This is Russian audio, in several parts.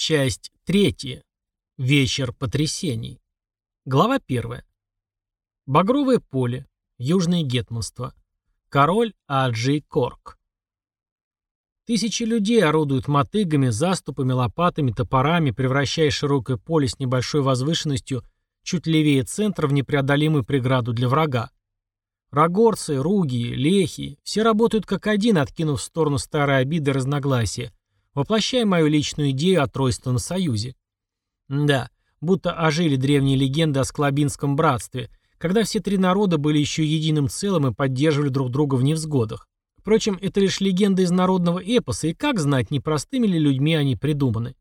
Часть третья. Вечер потрясений. Глава первая. Багровое поле. Южное гетманство. Король Аджей Корк. Тысячи людей орудуют мотыгами, заступами, лопатами, топорами, превращая широкое поле с небольшой возвышенностью чуть левее центра в непреодолимую преграду для врага. Рогорцы, руги, лехи – все работают как один, откинув в сторону старые обиды и разногласия, воплощая мою личную идею о Тройственном союзе. Да, будто ожили древние легенды о Склобинском братстве, когда все три народа были еще единым целым и поддерживали друг друга в невзгодах. Впрочем, это лишь легенда из народного эпоса, и как знать, непростыми ли людьми они придуманы.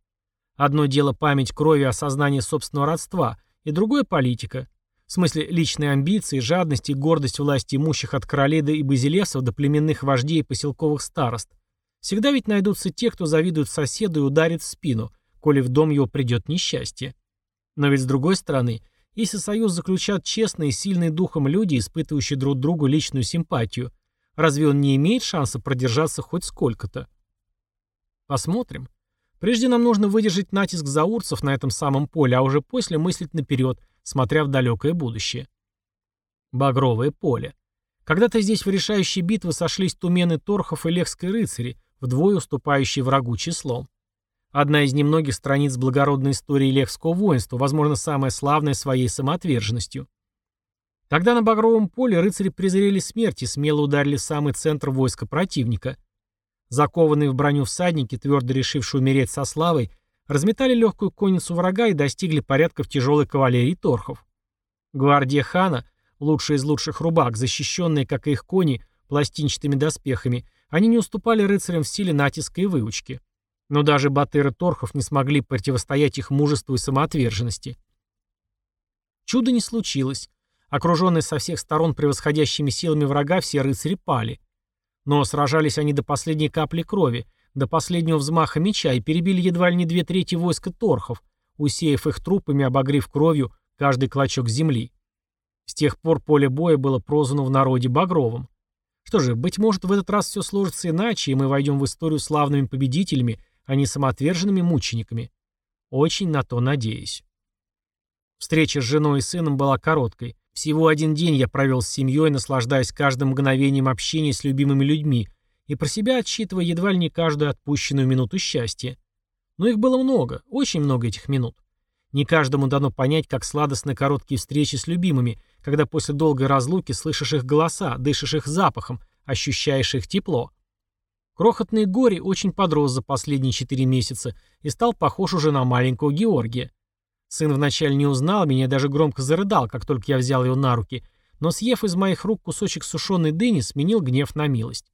Одно дело память крови и осознание собственного родства, и другое – политика. В смысле личные амбиции, жадность и гордость власти имущих от королей и базилесов до племенных вождей и поселковых старост – Всегда ведь найдутся те, кто завидует соседу и ударит в спину, коли в дом его придет несчастье. Но ведь с другой стороны, если союз заключат честные и сильные духом люди, испытывающие друг другу личную симпатию, разве он не имеет шанса продержаться хоть сколько-то? Посмотрим. Прежде нам нужно выдержать натиск заурцев на этом самом поле, а уже после мыслить наперед, смотря в далекое будущее. Багровое поле. Когда-то здесь в решающей битвы сошлись тумены Торхов и Лехской рыцари, вдвое уступающий врагу числом. Одна из немногих страниц благородной истории лехского воинства, возможно, самая славная своей самоотверженностью. Тогда на Багровом поле рыцари презрели смерть и смело ударили в самый центр войска противника. Закованные в броню всадники, твердо решившие умереть со славой, разметали легкую конницу врага и достигли порядков тяжелой кавалерии торхов. Гвардия хана, лучшая из лучших рубак, защищенные, как и их кони, пластинчатыми доспехами, они не уступали рыцарям в силе натиска и выучки. Но даже батыры торхов не смогли противостоять их мужеству и самоотверженности. Чудо не случилось. Окруженные со всех сторон превосходящими силами врага, все рыцари пали. Но сражались они до последней капли крови, до последнего взмаха меча и перебили едва ли не две трети войска торхов, усеяв их трупами, обогрев кровью каждый клочок земли. С тех пор поле боя было прозвано в народе Багровым. Что же, быть может, в этот раз все сложится иначе, и мы войдем в историю славными победителями, а не самоотверженными мучениками. Очень на то надеюсь. Встреча с женой и сыном была короткой. Всего один день я провел с семьей, наслаждаясь каждым мгновением общения с любимыми людьми и про себя отсчитывая едва ли не каждую отпущенную минуту счастья. Но их было много, очень много этих минут. Не каждому дано понять, как сладостны короткие встречи с любимыми, когда после долгой разлуки слышишь их голоса, дышишь их запахом, ощущаешь их тепло. Крохотный Гори очень подрос за последние четыре месяца и стал похож уже на маленького Георгия. Сын вначале не узнал меня даже громко зарыдал, как только я взял его на руки, но съев из моих рук кусочек сушеной дыни, сменил гнев на милость.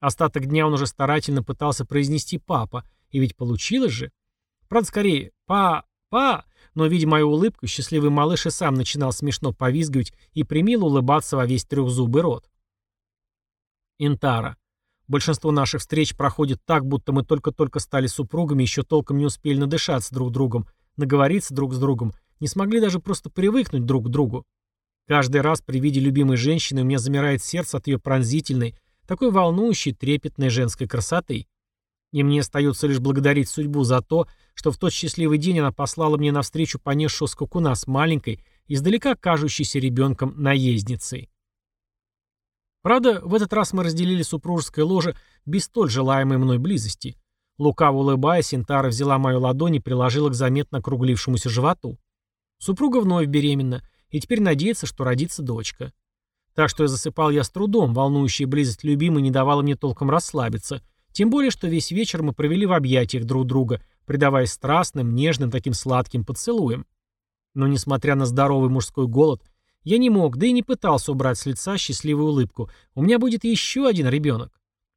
Остаток дня он уже старательно пытался произнести «папа», и ведь получилось же. Правда, скорее «па», «па», но, видя мою улыбку, счастливый малыш и сам начинал смешно повизгивать и примило улыбаться во весь трехзубый рот. Интара. Большинство наших встреч проходит так, будто мы только-только стали супругами, еще толком не успели надышаться друг другом, наговориться друг с другом, не смогли даже просто привыкнуть друг к другу. Каждый раз при виде любимой женщины у меня замирает сердце от ее пронзительной, такой волнующей, трепетной женской красоты. И мне остается лишь благодарить судьбу за то, что в тот счастливый день она послала мне навстречу понесшего скакуна с маленькой, издалека кажущейся ребенком наездницей. Правда, в этот раз мы разделили супружеское ложе без столь желаемой мной близости. Лукаво улыбаясь, Интара взяла мою ладонь и приложила к заметно округлившемуся животу. Супруга вновь беременна, и теперь надеется, что родится дочка. Так что я засыпал я с трудом, волнующая близость любимой не давала мне толком расслабиться — тем более, что весь вечер мы провели в объятиях друг друга, предаваясь страстным, нежным, таким сладким поцелуям. Но, несмотря на здоровый мужской голод, я не мог, да и не пытался убрать с лица счастливую улыбку. У меня будет еще один ребенок.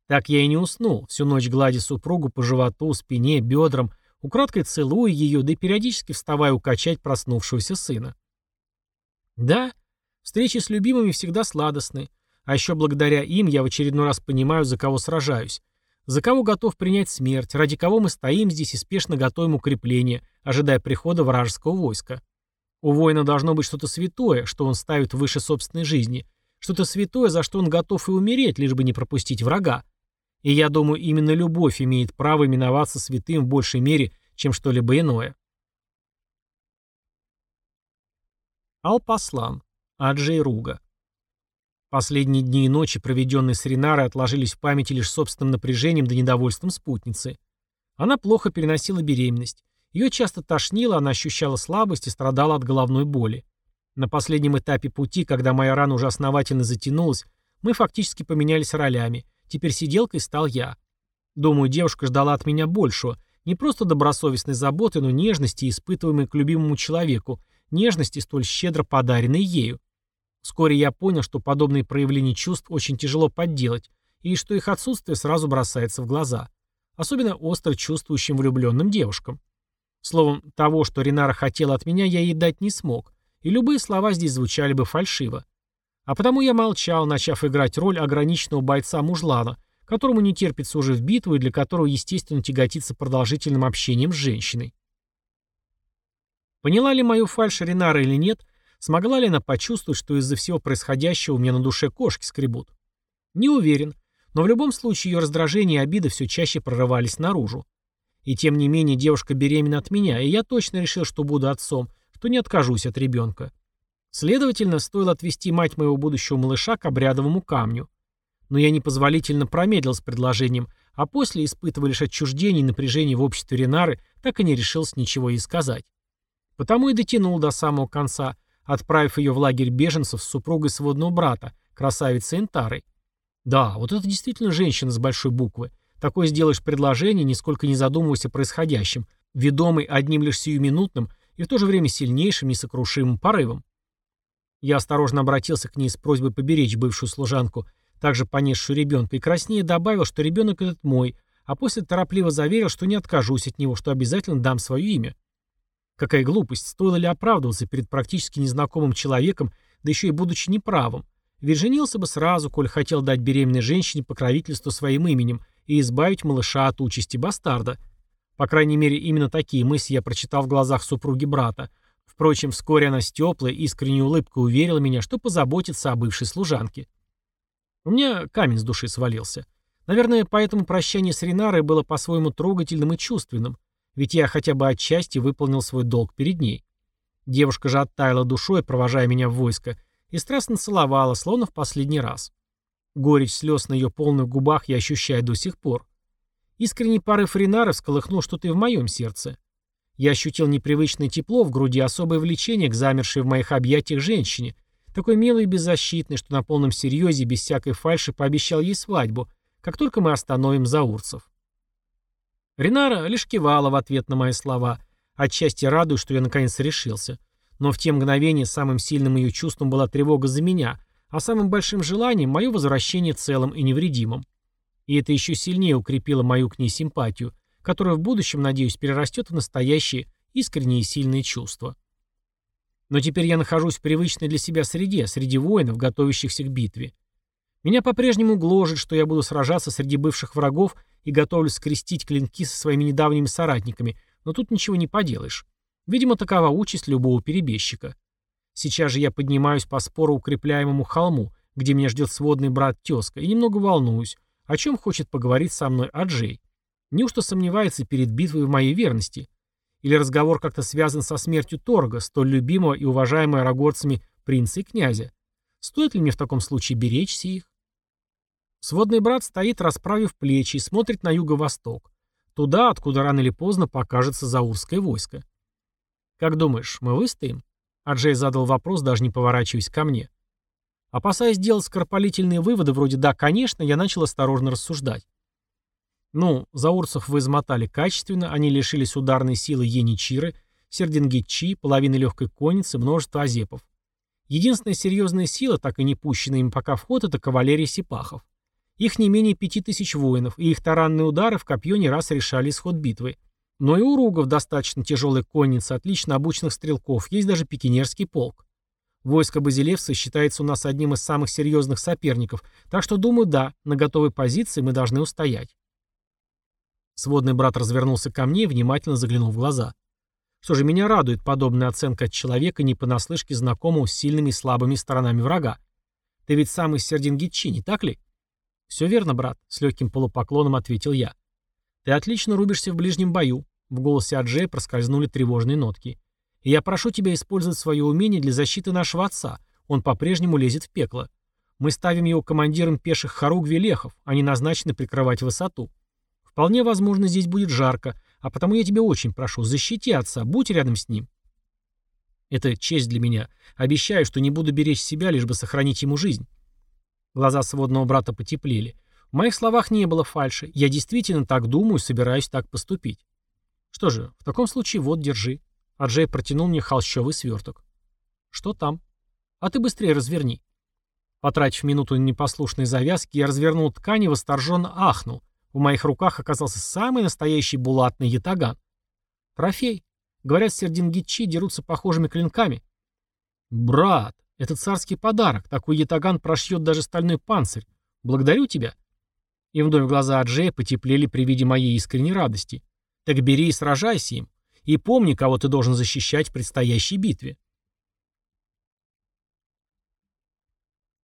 Так я и не уснул, всю ночь гладя супругу по животу, спине, бедрам, украдкой целуя ее, да и периодически вставая укачать проснувшегося сына. Да, встречи с любимыми всегда сладостны, а еще благодаря им я в очередной раз понимаю, за кого сражаюсь, за кого готов принять смерть, ради кого мы стоим здесь и спешно готовим укрепление, ожидая прихода вражеского войска. У воина должно быть что-то святое, что он ставит выше собственной жизни, что-то святое, за что он готов и умереть, лишь бы не пропустить врага. И я думаю, именно любовь имеет право именоваться святым в большей мере, чем что-либо иное. Алпаслан. Аджей Руга. Последние дни и ночи, проведенные с Ринарой, отложились в памяти лишь собственным напряжением да недовольством спутницы. Она плохо переносила беременность. Ее часто тошнило, она ощущала слабость и страдала от головной боли. На последнем этапе пути, когда моя рана уже основательно затянулась, мы фактически поменялись ролями. Теперь сиделкой стал я. Думаю, девушка ждала от меня большего. Не просто добросовестной заботы, но нежности, испытываемой к любимому человеку, нежности, столь щедро подаренной ею. Вскоре я понял, что подобные проявления чувств очень тяжело подделать, и что их отсутствие сразу бросается в глаза. Особенно остро чувствующим влюбленным девушкам. Словом, того, что Ринара хотела от меня, я ей дать не смог, и любые слова здесь звучали бы фальшиво. А потому я молчал, начав играть роль ограниченного бойца-мужлана, которому не терпится уже в битву и для которого, естественно, тяготится продолжительным общением с женщиной. Поняла ли мою фальшь Ринара или нет, смогла ли она почувствовать, что из-за всего происходящего у меня на душе кошки скребут? Не уверен, но в любом случае ее раздражение и обида все чаще прорывались наружу. И тем не менее девушка беременна от меня, и я точно решил, что буду отцом, что не откажусь от ребенка. Следовательно, стоило отвести мать моего будущего малыша к обрядовому камню. Но я непозволительно промедлил с предложением, а после, испытывая лишь отчуждение и напряжение в обществе Ренары, так и не решился ничего ей сказать. Потому и дотянул до самого конца, отправив ее в лагерь беженцев с супругой сводного брата, красавицей Энтарой. Да, вот это действительно женщина с большой буквы. Такое сделаешь предложение, нисколько не задумываясь о происходящем, ведомый одним лишь сиюминутным и в то же время сильнейшим, несокрушимым порывом. Я осторожно обратился к ней с просьбой поберечь бывшую служанку, также понесшую ребенка, и краснее добавил, что ребенок этот мой, а после торопливо заверил, что не откажусь от него, что обязательно дам свое имя. Какая глупость, стоило ли оправдываться перед практически незнакомым человеком, да еще и будучи неправым. Ведь женился бы сразу, коль хотел дать беременной женщине покровительство своим именем и избавить малыша от участи бастарда. По крайней мере, именно такие мысли я прочитал в глазах супруги брата. Впрочем, вскоре она с теплой, искренней улыбкой уверила меня, что позаботится о бывшей служанке. У меня камень с души свалился. Наверное, поэтому прощание с Ринарой было по-своему трогательным и чувственным ведь я хотя бы отчасти выполнил свой долг перед ней. Девушка же оттаяла душой, провожая меня в войско, и страстно целовала, словно в последний раз. Горечь слез на ее полных губах я ощущаю до сих пор. Искренний порыв Ринары всколыхнул что-то и в моем сердце. Я ощутил непривычное тепло в груди, особое влечение к замершей в моих объятиях женщине, такой милой и беззащитной, что на полном серьезе, без всякой фальши, пообещал ей свадьбу, как только мы остановим заурцев. Ринара лишь кивала в ответ на мои слова, отчасти радуясь, что я наконец решился. Но в те мгновения самым сильным ее чувством была тревога за меня, а самым большим желанием – мое возвращение целым и невредимым. И это еще сильнее укрепило мою к ней симпатию, которая в будущем, надеюсь, перерастет в настоящие, искренние и сильные чувства. Но теперь я нахожусь в привычной для себя среде, среди воинов, готовящихся к битве. Меня по-прежнему гложет, что я буду сражаться среди бывших врагов и готовлюсь скрестить клинки со своими недавними соратниками, но тут ничего не поделаешь. Видимо, такова участь любого перебежчика. Сейчас же я поднимаюсь по спору укрепляемому холму, где меня ждет сводный брат тезка, и немного волнуюсь, о чем хочет поговорить со мной Аджей. Неужто сомневается перед битвой в моей верности? Или разговор как-то связан со смертью Торга, столь любимого и уважаемого рогорцами принца и князя? Стоит ли мне в таком случае беречься их? Сводный брат стоит, расправив плечи, и смотрит на юго-восток. Туда, откуда рано или поздно покажется заурское войско. «Как думаешь, мы выстоим?» Аджей задал вопрос, даже не поворачиваясь ко мне. Опасаясь делать скоропалительные выводы, вроде «да, конечно», я начал осторожно рассуждать. Ну, заурцев вы измотали качественно, они лишились ударной силы Еничиры, Сердингитчи, половины легкой конницы, множество азепов. Единственная серьезная сила, так и не пущенная им пока в ход, это кавалерия сипахов. Их не менее пяти тысяч воинов, и их таранные удары в копье не раз решали исход битвы. Но и у ругов достаточно тяжелой конницы, отлично обученных стрелков, есть даже пикинерский полк. Войско Базилевса считается у нас одним из самых серьезных соперников, так что, думаю, да, на готовой позиции мы должны устоять. Сводный брат развернулся ко мне и внимательно заглянул в глаза. Что же, меня радует подобная оценка от человека, не понаслышке знакомого с сильными и слабыми сторонами врага. Ты ведь сам из Сердингитчи, не так ли? «Все верно, брат», — с легким полупоклоном ответил я. «Ты отлично рубишься в ближнем бою», — В голосе Аджея проскользнули тревожные нотки. «И я прошу тебя использовать свое умение для защиты нашего отца. Он по-прежнему лезет в пекло. Мы ставим его командиром пеших хоругви лехов, они назначены прикрывать высоту. Вполне возможно, здесь будет жарко, а потому я тебя очень прошу, защити отца, будь рядом с ним». Это честь для меня. Обещаю, что не буду беречь себя, лишь бы сохранить ему жизнь. Глаза сводного брата потеплели. В моих словах не было фальши. Я действительно так думаю, собираюсь так поступить. Что же, в таком случае вот, держи. Арджей протянул мне холщовый сверток. Что там? А ты быстрее разверни. Потратив минуту на непослушные завязки, я развернул ткань и восторженно ахнул. В моих руках оказался самый настоящий булатный ятаган. Трофей. Говорят, сердингичи дерутся похожими клинками. Брат, это царский подарок. Такой ятаган прошьет даже стальной панцирь. Благодарю тебя. И вновь глаза Аджея потеплели при виде моей искренней радости. Так бери и сражайся им. И помни, кого ты должен защищать в предстоящей битве.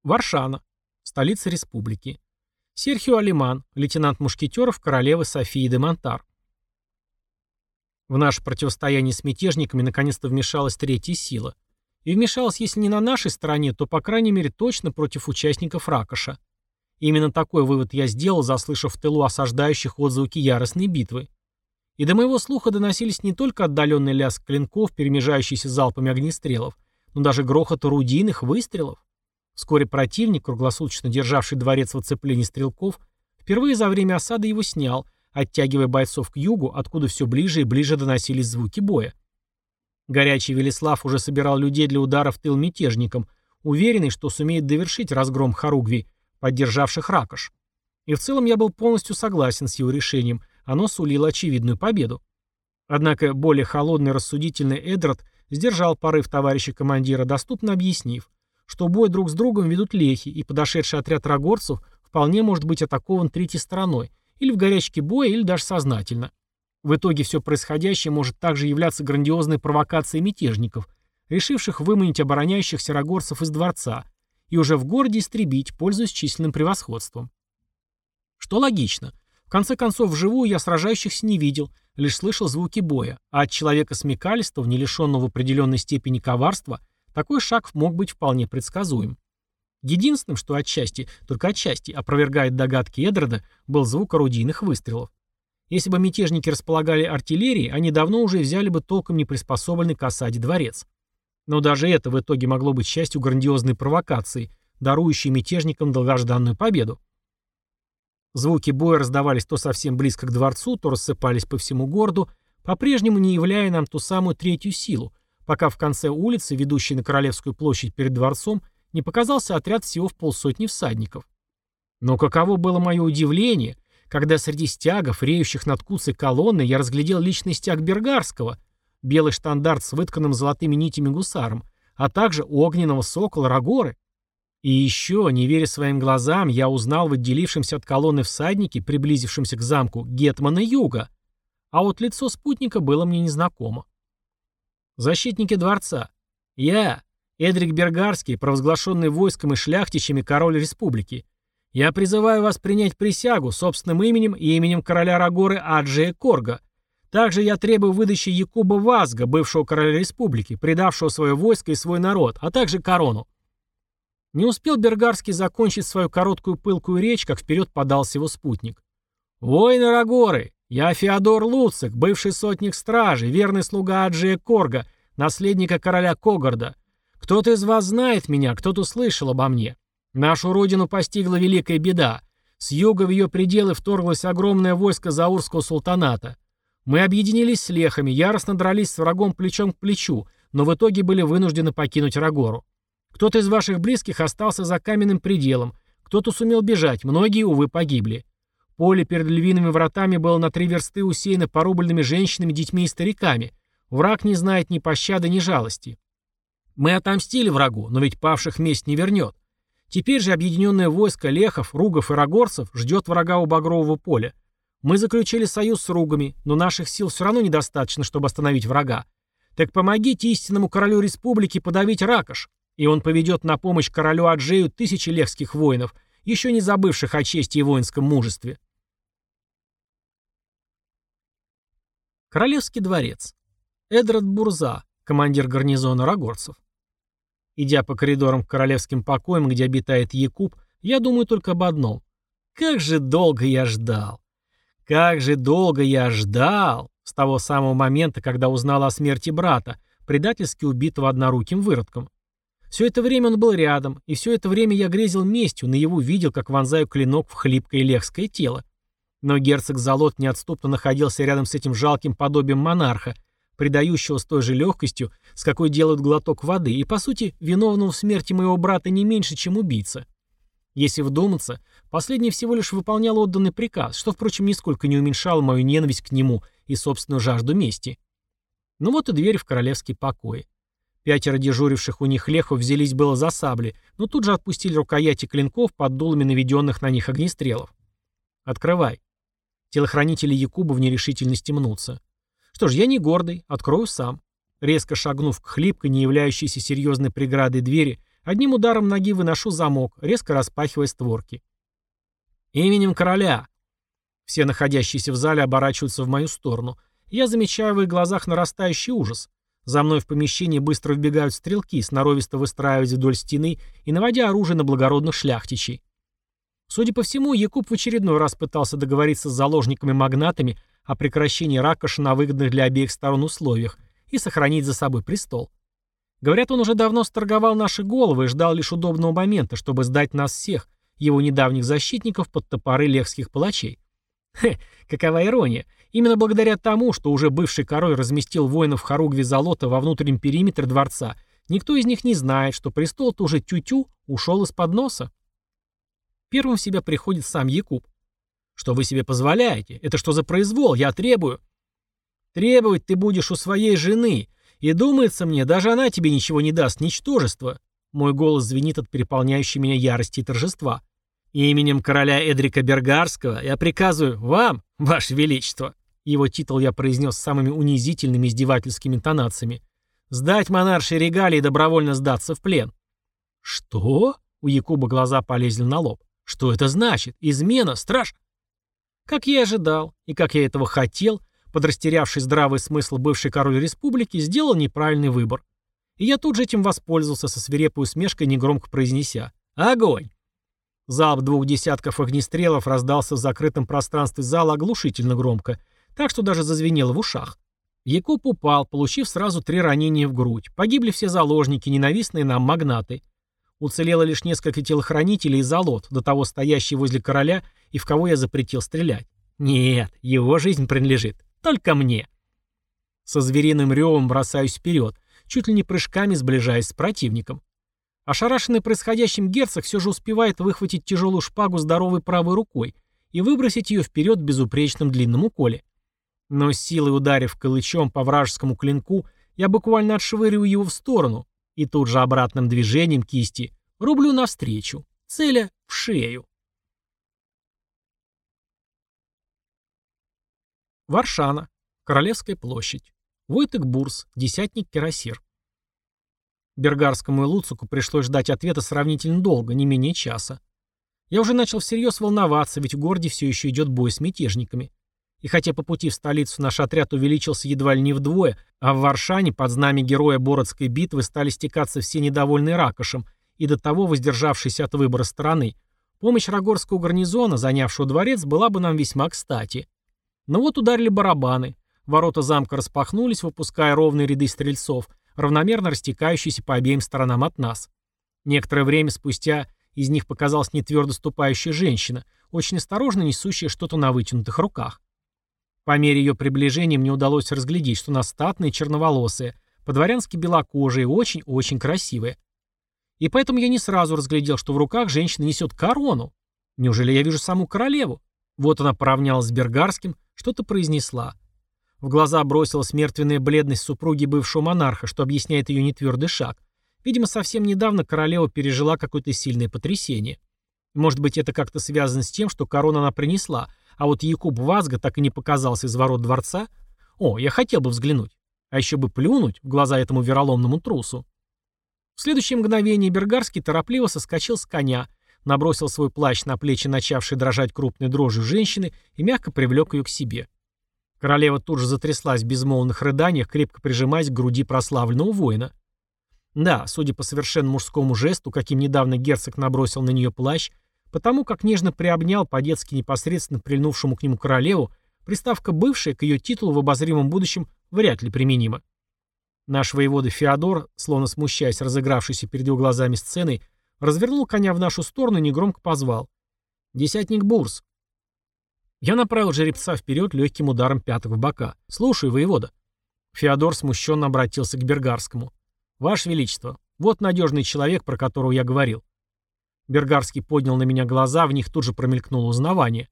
Варшана. Столица республики. Серхио Алиман, лейтенант мушкетеров королевы Софии де Монтар. В наше противостояние с мятежниками наконец-то вмешалась третья сила. И вмешалась, если не на нашей стороне, то, по крайней мере, точно против участников Ракоша. Именно такой вывод я сделал, заслышав в тылу осаждающих отзвуки яростной битвы. И до моего слуха доносились не только отдаленный лязг клинков, перемежающийся залпами огнестрелов, но даже грохот орудийных выстрелов. Вскоре противник, круглосуточно державший дворец в оцеплении стрелков, впервые за время осады его снял, оттягивая бойцов к югу, откуда все ближе и ближе доносились звуки боя. Горячий Велеслав уже собирал людей для удара в тыл мятежникам, уверенный, что сумеет довершить разгром Харугви, поддержавших Ракош. И в целом я был полностью согласен с его решением – оно сулило очевидную победу. Однако более холодный рассудительный Эдрот сдержал порыв товарища командира, доступно объяснив, что бой друг с другом ведут лехи, и подошедший отряд рогорцев вполне может быть атакован третьей стороной, или в горячке боя, или даже сознательно. В итоге все происходящее может также являться грандиозной провокацией мятежников, решивших выманить обороняющихся рогорцев из дворца и уже в городе истребить, пользуясь численным превосходством. Что логично, конце концов, вживую я сражающихся не видел, лишь слышал звуки боя, а от человека смекалистого, не лишенного в определенной степени коварства, такой шаг мог быть вполне предсказуем. Единственным, что отчасти, только отчасти, опровергает догадки Эдрода, был звук орудийных выстрелов. Если бы мятежники располагали артиллерией, они давно уже взяли бы толком не приспособленный к осаде дворец. Но даже это в итоге могло быть частью грандиозной провокации, дарующей мятежникам долгожданную победу. Звуки боя раздавались то совсем близко к дворцу, то рассыпались по всему городу, по-прежнему не являя нам ту самую третью силу, пока в конце улицы, ведущей на Королевскую площадь перед дворцом, не показался отряд всего в полсотни всадников. Но каково было мое удивление, когда среди стягов, реющих над куцей колонны, я разглядел личный стяг Бергарского, белый штандарт с вытканным золотыми нитями гусаром, а также огненного сокола Рагоры. И еще, не веря своим глазам, я узнал в отделившемся от колонны всаднике, приблизившемся к замку, Гетмана Юга. А вот лицо спутника было мне незнакомо. Защитники дворца. Я, Эдрик Бергарский, провозглашенный войском и шляхтичами король республики. Я призываю вас принять присягу собственным именем и именем короля Рагоры Аджия Корга. Также я требую выдачи Якуба Вазга, бывшего короля республики, предавшего свое войско и свой народ, а также корону. Не успел Бергарский закончить свою короткую пылкую речь, как вперед подался его спутник. «Воины Рагоры! Я Феодор Луцик, бывший сотник стражи, верный слуга Аджия Корга, наследника короля Когорда. Кто-то из вас знает меня, кто-то слышал обо мне. Нашу родину постигла великая беда. С юга в ее пределы вторглось огромное войско Заурского султаната. Мы объединились с лехами, яростно дрались с врагом плечом к плечу, но в итоге были вынуждены покинуть Рагору. Кто-то из ваших близких остался за каменным пределом, кто-то сумел бежать, многие, увы, погибли. Поле перед львиными вратами было на три версты усеяно порубленными женщинами, детьми и стариками. Враг не знает ни пощады, ни жалости. Мы отомстили врагу, но ведь павших месть не вернет. Теперь же объединенное войско лехов, ругов и рогорцев ждет врага у Багрового поля. Мы заключили союз с ругами, но наших сил все равно недостаточно, чтобы остановить врага. Так помогите истинному королю республики подавить Ракош, и он поведет на помощь королю Аджею тысячи лехских воинов, еще не забывших о чести и воинском мужестве. Королевский дворец. Эдрат Бурза, командир гарнизона рагорцев. Идя по коридорам к королевским покоям, где обитает Якуб, я думаю только об одном. Как же долго я ждал. Как же долго я ждал с того самого момента, когда узнал о смерти брата, предательски убитого одноруким выродком. Все это время он был рядом, и все это время я грезил местью, на его видел, как вонзаю клинок в хлипкое лехское тело. Но герцог Залот неотступно находился рядом с этим жалким подобием монарха, предающего с той же легкостью, с какой делают глоток воды, и, по сути, виновного в смерти моего брата не меньше, чем убийца. Если вдуматься, последний всего лишь выполнял отданный приказ, что, впрочем, нисколько не уменьшало мою ненависть к нему и собственную жажду мести. Ну вот и дверь в королевский покой. Пятеро дежуривших у них лехов взялись было за сабли, но тут же отпустили рукояти клинков под дулами наведенных на них огнестрелов. «Открывай». Телохранители Якуба в нерешительности мнутся. Что ж, я не гордый, открою сам. Резко шагнув к хлипкой, не являющейся серьезной преградой двери, одним ударом ноги выношу замок, резко распахивая створки. «Именем короля!» Все находящиеся в зале оборачиваются в мою сторону. Я замечаю в их глазах нарастающий ужас. За мной в помещении быстро вбегают стрелки, сноровисто выстраиваясь вдоль стены и наводя оружие на благородных шляхтичей. Судя по всему, Якуб в очередной раз пытался договориться с заложниками-магнатами о прекращении ракоша на выгодных для обеих сторон условиях и сохранить за собой престол. Говорят, он уже давно сторговал наши головы и ждал лишь удобного момента, чтобы сдать нас всех, его недавних защитников под топоры лехских палачей. Хе, какова ирония. Именно благодаря тому, что уже бывший король разместил воинов Харугви Золота во внутреннем периметре дворца, никто из них не знает, что престол-то уже тю-тю ушел из-под носа. Первым в себя приходит сам Якуб. Что вы себе позволяете? Это что за произвол? Я требую. Требовать ты будешь у своей жены. И думается мне, даже она тебе ничего не даст, ничтожество. Мой голос звенит от переполняющей меня ярости и торжества. Именем короля Эдрика Бергарского я приказываю вам, ваше величество, его титул я произнес самыми унизительными издевательскими интонациями, сдать монаршей регалии и добровольно сдаться в плен. Что? У Якуба глаза полезли на лоб. Что это значит? Измена? Страж? Как я и ожидал, и как я этого хотел, подрастерявший здравый смысл бывший король республики, сделал неправильный выбор. И я тут же этим воспользовался со свирепой усмешкой, негромко произнеся «Огонь!». Залп двух десятков огнестрелов раздался в закрытом пространстве зала оглушительно громко, так что даже зазвенело в ушах. Якуб упал, получив сразу три ранения в грудь. Погибли все заложники, ненавистные нам магнаты. Уцелело лишь несколько телохранителей и залот, до того стоящий возле короля и в кого я запретил стрелять. Нет, его жизнь принадлежит только мне. Со звериным ревом бросаюсь вперед, чуть ли не прыжками сближаясь с противником. Ошарашенный происходящим герцог все же успевает выхватить тяжелую шпагу здоровой правой рукой и выбросить ее вперед безупречным длинным уколе. Но силой ударив калычом по вражескому клинку, я буквально отшвыриваю его в сторону и тут же обратным движением кисти рублю навстречу, целя в шею. Варшана. Королевская площадь. Войтек Бурс, десятник Кирасир. Бергарскому и Луцуку пришлось ждать ответа сравнительно долго, не менее часа. Я уже начал всерьез волноваться, ведь в городе все еще идет бой с мятежниками. И хотя по пути в столицу наш отряд увеличился едва ли не вдвое, а в Варшане под знамя героя Бородской битвы стали стекаться все недовольные ракошем и до того воздержавшиеся от выбора стороны, помощь Рогорского гарнизона, занявшего дворец, была бы нам весьма кстати. Но вот ударили барабаны, ворота замка распахнулись, выпуская ровные ряды стрельцов – равномерно растекающиеся по обеим сторонам от нас. Некоторое время спустя из них показалась нетвердо ступающая женщина, очень осторожно несущая что-то на вытянутых руках. По мере ее приближения мне удалось разглядеть, что она статная и черноволосая, по-дворянски белокожая и очень-очень красивая. И поэтому я не сразу разглядел, что в руках женщина несет корону. Неужели я вижу саму королеву? Вот она поравнялась с Бергарским, что-то произнесла. В глаза бросилась мертвенная бледность супруги бывшего монарха, что объясняет ее нетвердый шаг. Видимо, совсем недавно королева пережила какое-то сильное потрясение. Может быть, это как-то связано с тем, что корону она принесла, а вот Якуб Вазга так и не показался из ворот дворца? О, я хотел бы взглянуть. А еще бы плюнуть в глаза этому вероломному трусу. В следующее мгновение Бергарский торопливо соскочил с коня, набросил свой плащ на плечи начавшей дрожать крупной дрожью женщины и мягко привлек ее к себе. Королева тут же затряслась в безмолвных рыданиях, крепко прижимаясь к груди прославленного воина. Да, судя по совершенно мужскому жесту, каким недавно герцог набросил на нее плащ, потому как нежно приобнял по-детски непосредственно прильнувшему к нему королеву, приставка «бывшая» к ее титулу в обозримом будущем вряд ли применима. Наш воевода Феодор, словно смущаясь разыгравшейся перед его глазами сценой, развернул коня в нашу сторону и негромко позвал. «Десятник Бурс!» Я направил жеребца вперед легким ударом пяток в бока. «Слушай, воевода!» Феодор смущенно обратился к Бергарскому. «Ваше Величество, вот надежный человек, про которого я говорил». Бергарский поднял на меня глаза, в них тут же промелькнуло узнавание.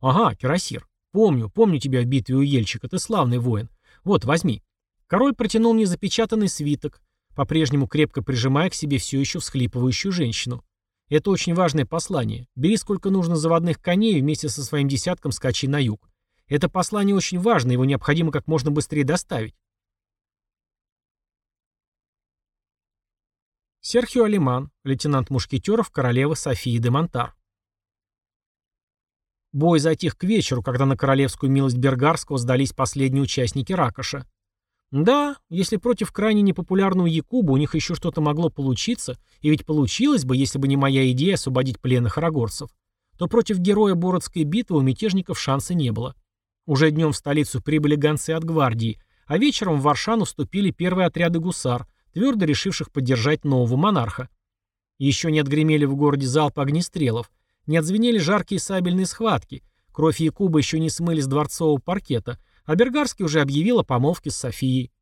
«Ага, Кирасир. Помню, помню тебя в битве у Ельчика, ты славный воин. Вот, возьми». Король протянул мне запечатанный свиток, по-прежнему крепко прижимая к себе все еще всхлипывающую женщину. Это очень важное послание. Бери сколько нужно заводных коней и вместе со своим десятком скачи на юг. Это послание очень важно, его необходимо как можно быстрее доставить. Серхио Алиман, лейтенант мушкетеров королевы Софии де Монтар. Бой затих к вечеру, когда на королевскую милость Бергарского сдались последние участники Ракоша. Да, если против крайне непопулярного Якуба у них еще что-то могло получиться, и ведь получилось бы, если бы не моя идея освободить пленных арагорцев, то против героя Бородской битвы у мятежников шанса не было. Уже днем в столицу прибыли гонцы от гвардии, а вечером в Варшану вступили первые отряды гусар, твердо решивших поддержать нового монарха. Еще не отгремели в городе залпы огнестрелов, не отзвенели жаркие сабельные схватки, кровь Якуба еще не смыли с дворцового паркета, а Бергарский уже объявил о помолвке с Софией.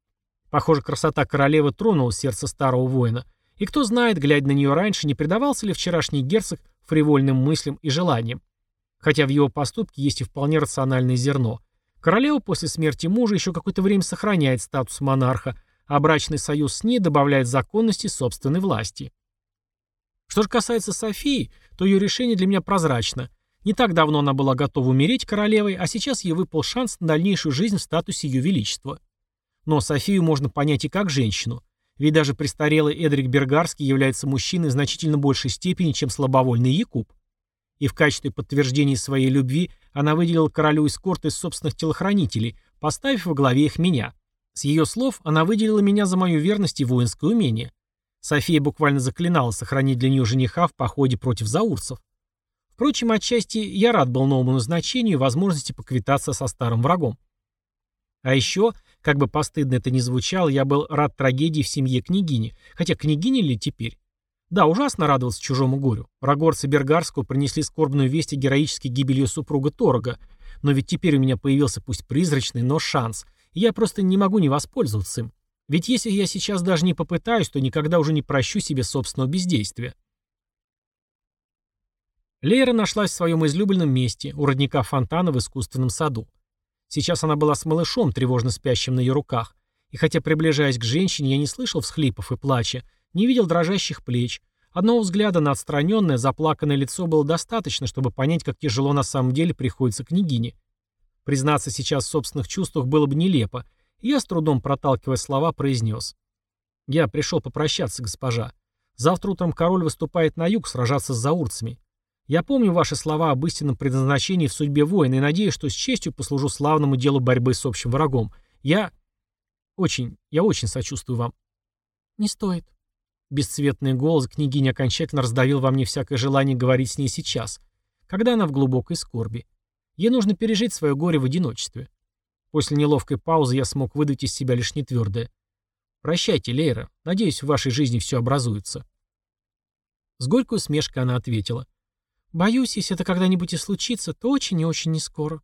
Похоже, красота королевы тронула сердце старого воина. И кто знает, глядя на нее раньше, не предавался ли вчерашний герцог фривольным мыслям и желаниям. Хотя в его поступке есть и вполне рациональное зерно. Королева после смерти мужа еще какое-то время сохраняет статус монарха, а брачный союз с ней добавляет законности собственной власти. Что же касается Софии, то ее решение для меня прозрачно – не так давно она была готова умереть королевой, а сейчас ей выпал шанс на дальнейшую жизнь в статусе ее величества. Но Софию можно понять и как женщину. Ведь даже престарелый Эдрик Бергарский является мужчиной в значительно большей степени, чем слабовольный Якуб. И в качестве подтверждения своей любви она выделила королю эскорт из собственных телохранителей, поставив во главе их меня. С ее слов она выделила меня за мою верность и воинское умение. София буквально заклинала сохранить для нее жениха в походе против заурцев. Впрочем, отчасти я рад был новому назначению и возможности поквитаться со старым врагом. А еще, как бы постыдно это ни звучало, я был рад трагедии в семье княгини, хотя княгиня ли теперь? Да, ужасно радовался чужому горю. Рогорцы Бергарского принесли скорбную весть о героической гибели ее супруга Торога, но ведь теперь у меня появился пусть призрачный, но шанс, я просто не могу не воспользоваться им. Ведь если я сейчас даже не попытаюсь, то никогда уже не прощу себе собственного бездействия. Лейра нашлась в своем излюбленном месте, у родника фонтана в искусственном саду. Сейчас она была с малышом, тревожно спящим на ее руках, и хотя, приближаясь к женщине, я не слышал всхлипов и плача, не видел дрожащих плеч. Одного взгляда на отстраненное, заплаканное лицо было достаточно, чтобы понять, как тяжело на самом деле приходится княгине. Признаться сейчас в собственных чувствах было бы нелепо, и я, с трудом проталкивая слова, произнес. «Я пришел попрощаться, госпожа. Завтра утром король выступает на юг сражаться с заурцами. Я помню ваши слова об истинном предназначении в судьбе воина и надеюсь, что с честью послужу славному делу борьбы с общим врагом. Я... Очень, я очень сочувствую вам. Не стоит. Бесцветный голос княгини окончательно раздавил во мне всякое желание говорить с ней сейчас, когда она в глубокой скорби. Ей нужно пережить свое горе в одиночестве. После неловкой паузы я смог выдать из себя лишь нетвердое. «Прощайте, Лейра. Надеюсь, в вашей жизни все образуется». С горькой усмешкой она ответила. Боюсь, если это когда-нибудь и случится, то очень и очень нескоро.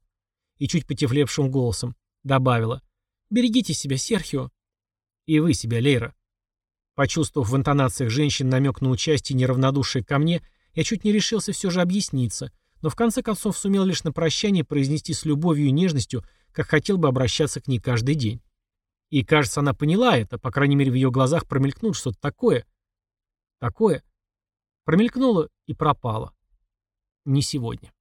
И чуть потеплевшим голосом добавила. Берегите себя, Серхио. И вы себя, Лейра. Почувствовав в интонациях женщин намек на участие и неравнодушие ко мне, я чуть не решился все же объясниться, но в конце концов сумел лишь на прощание произнести с любовью и нежностью, как хотел бы обращаться к ней каждый день. И, кажется, она поняла это, по крайней мере, в ее глазах промелькнуло что-то такое. Такое. Промелькнуло и пропало. Не сегодня.